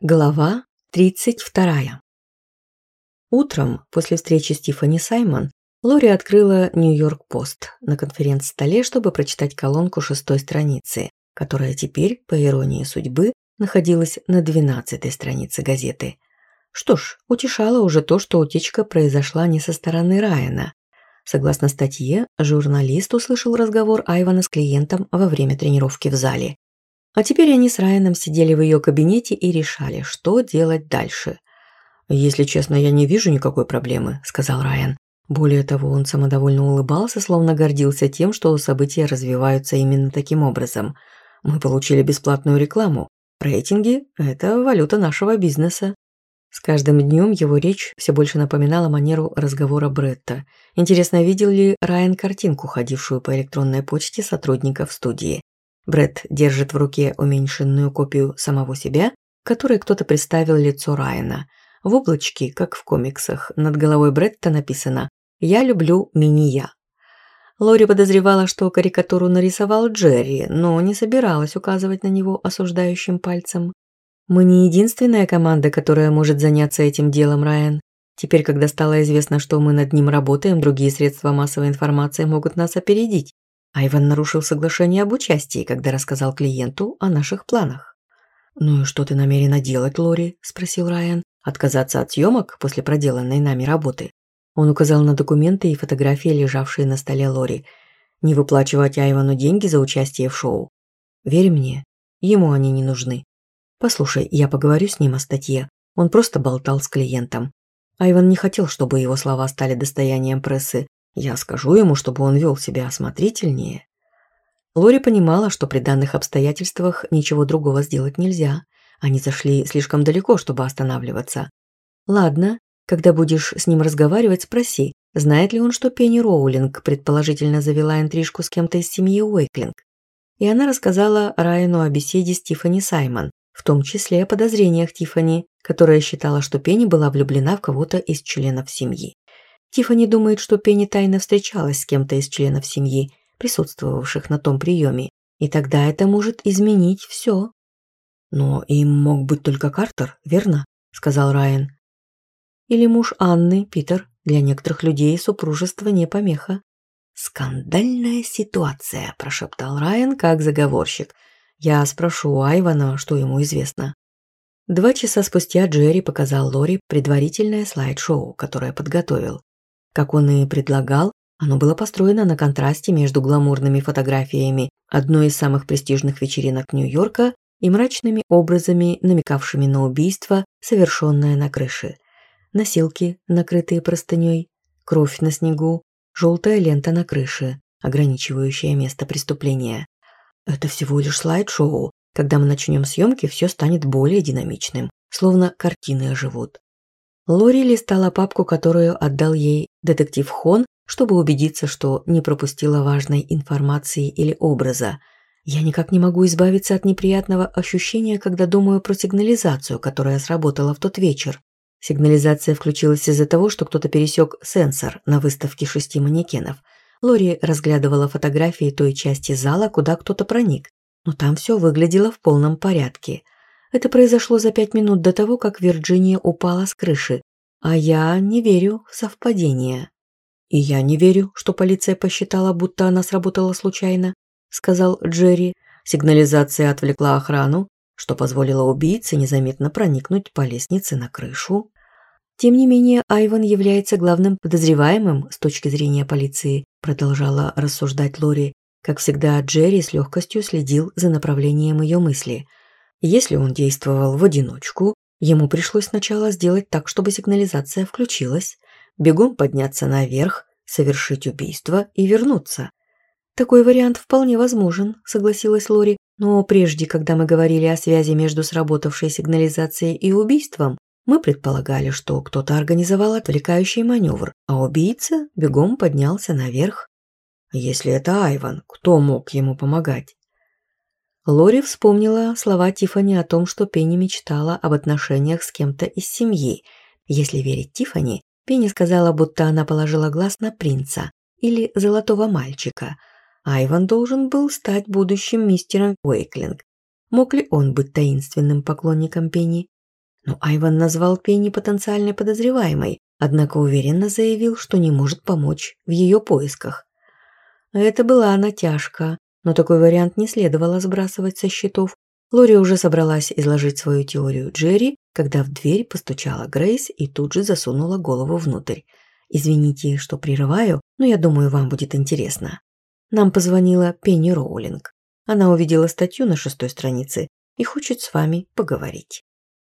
Глава 32. Утром, после встречи с Стефани Саймон, Лори открыла Нью-Йорк-Пост на конференц-столе, чтобы прочитать колонку шестой страницы, которая теперь, по иронии судьбы, находилась на двенадцатой странице газеты. Что ж, утешало уже то, что утечка произошла не со стороны Райана. Согласно статье, журналист услышал разговор Айвана с клиентом во время тренировки в зале. А теперь они с Райаном сидели в ее кабинете и решали, что делать дальше. «Если честно, я не вижу никакой проблемы», – сказал Райан. Более того, он самодовольно улыбался, словно гордился тем, что события развиваются именно таким образом. «Мы получили бесплатную рекламу. Рейтинги – это валюта нашего бизнеса». С каждым днем его речь все больше напоминала манеру разговора Бретта. Интересно, видел ли Райан картинку, ходившую по электронной почте сотрудников студии? Брэд держит в руке уменьшенную копию самого себя, которой кто-то представил лицо Райана. В облачке, как в комиксах, над головой Бретта написано «Я люблю мини-я». Лори подозревала, что карикатуру нарисовал Джерри, но не собиралась указывать на него осуждающим пальцем. «Мы не единственная команда, которая может заняться этим делом, Райан. Теперь, когда стало известно, что мы над ним работаем, другие средства массовой информации могут нас опередить. Айван нарушил соглашение об участии, когда рассказал клиенту о наших планах. «Ну и что ты намерена делать, Лори?» – спросил Райан. «Отказаться от съемок после проделанной нами работы?» Он указал на документы и фотографии, лежавшие на столе Лори. «Не выплачивать Айвану деньги за участие в шоу. Верь мне, ему они не нужны. Послушай, я поговорю с ним о статье. Он просто болтал с клиентом. Айван не хотел, чтобы его слова стали достоянием прессы, я скажу ему, чтобы он вел себя осмотрительнее. Лори понимала, что при данных обстоятельствах ничего другого сделать нельзя. Они зашли слишком далеко, чтобы останавливаться. Ладно, когда будешь с ним разговаривать, спроси, знает ли он, что Пенни Роулинг предположительно завела интрижку с кем-то из семьи Уэйклинг. И она рассказала Райану о беседе с Тиффани Саймон, в том числе о подозрениях Тиффани, которая считала, что Пенни была влюблена в кого-то из членов семьи. Тиффани думает, что Пенни тайно встречалась с кем-то из членов семьи, присутствовавших на том приеме, и тогда это может изменить все. «Но им мог быть только Картер, верно?» – сказал Райан. «Или муж Анны, Питер. Для некоторых людей супружество не помеха». «Скандальная ситуация», – прошептал Райан как заговорщик. «Я спрошу у Айвана, что ему известно». Два часа спустя Джерри показал Лори предварительное слайд-шоу, которое подготовил. Как он и предлагал, оно было построено на контрасте между гламурными фотографиями одной из самых престижных вечеринок Нью-Йорка и мрачными образами, намекавшими на убийство, совершенное на крыше. Носилки, накрытые простыней, кровь на снегу, желтая лента на крыше, ограничивающая место преступления. Это всего лишь слайд-шоу. Когда мы начнем съемки, все станет более динамичным, словно картины оживут. Лори листала папку, которую отдал ей детектив Хон, чтобы убедиться, что не пропустила важной информации или образа. Я никак не могу избавиться от неприятного ощущения, когда думаю про сигнализацию, которая сработала в тот вечер. Сигнализация включилась из-за того, что кто-то пересек сенсор на выставке шести манекенов. Лори разглядывала фотографии той части зала, куда кто-то проник, но там все выглядело в полном порядке – это произошло за пять минут до того, как Вирджиния упала с крыши. А я не верю в совпадение. И я не верю, что полиция посчитала, будто она сработала случайно, сказал Джерри. Сигнализация отвлекла охрану, что позволило убийце незаметно проникнуть по лестнице на крышу. Тем не менее, Айван является главным подозреваемым с точки зрения полиции, продолжала рассуждать Лори. Как всегда, Джерри с легкостью следил за направлением ее мысли – если он действовал в одиночку, ему пришлось сначала сделать так, чтобы сигнализация включилась, бегом подняться наверх, совершить убийство и вернуться. Такой вариант вполне возможен, согласилась Лори, но прежде, когда мы говорили о связи между сработавшей сигнализацией и убийством, мы предполагали, что кто-то организовал отвлекающий маневр, а убийца бегом поднялся наверх. Если это Айван, кто мог ему помогать? Лори вспомнила слова Тифани о том, что Пенни мечтала об отношениях с кем-то из семьи. Если верить Тифани, Пенни сказала, будто она положила глаз на принца или золотого мальчика. Айван должен был стать будущим мистером Уэйклинг. Мог ли он быть таинственным поклонником Пенни? Но Айван назвал Пенни потенциальной подозреваемой, однако уверенно заявил, что не может помочь в ее поисках. Это была натяжка, но такой вариант не следовало сбрасывать со счетов. Лори уже собралась изложить свою теорию Джерри, когда в дверь постучала Грейс и тут же засунула голову внутрь. «Извините, что прерываю, но я думаю, вам будет интересно». Нам позвонила Пенни Роулинг. Она увидела статью на шестой странице и хочет с вами поговорить.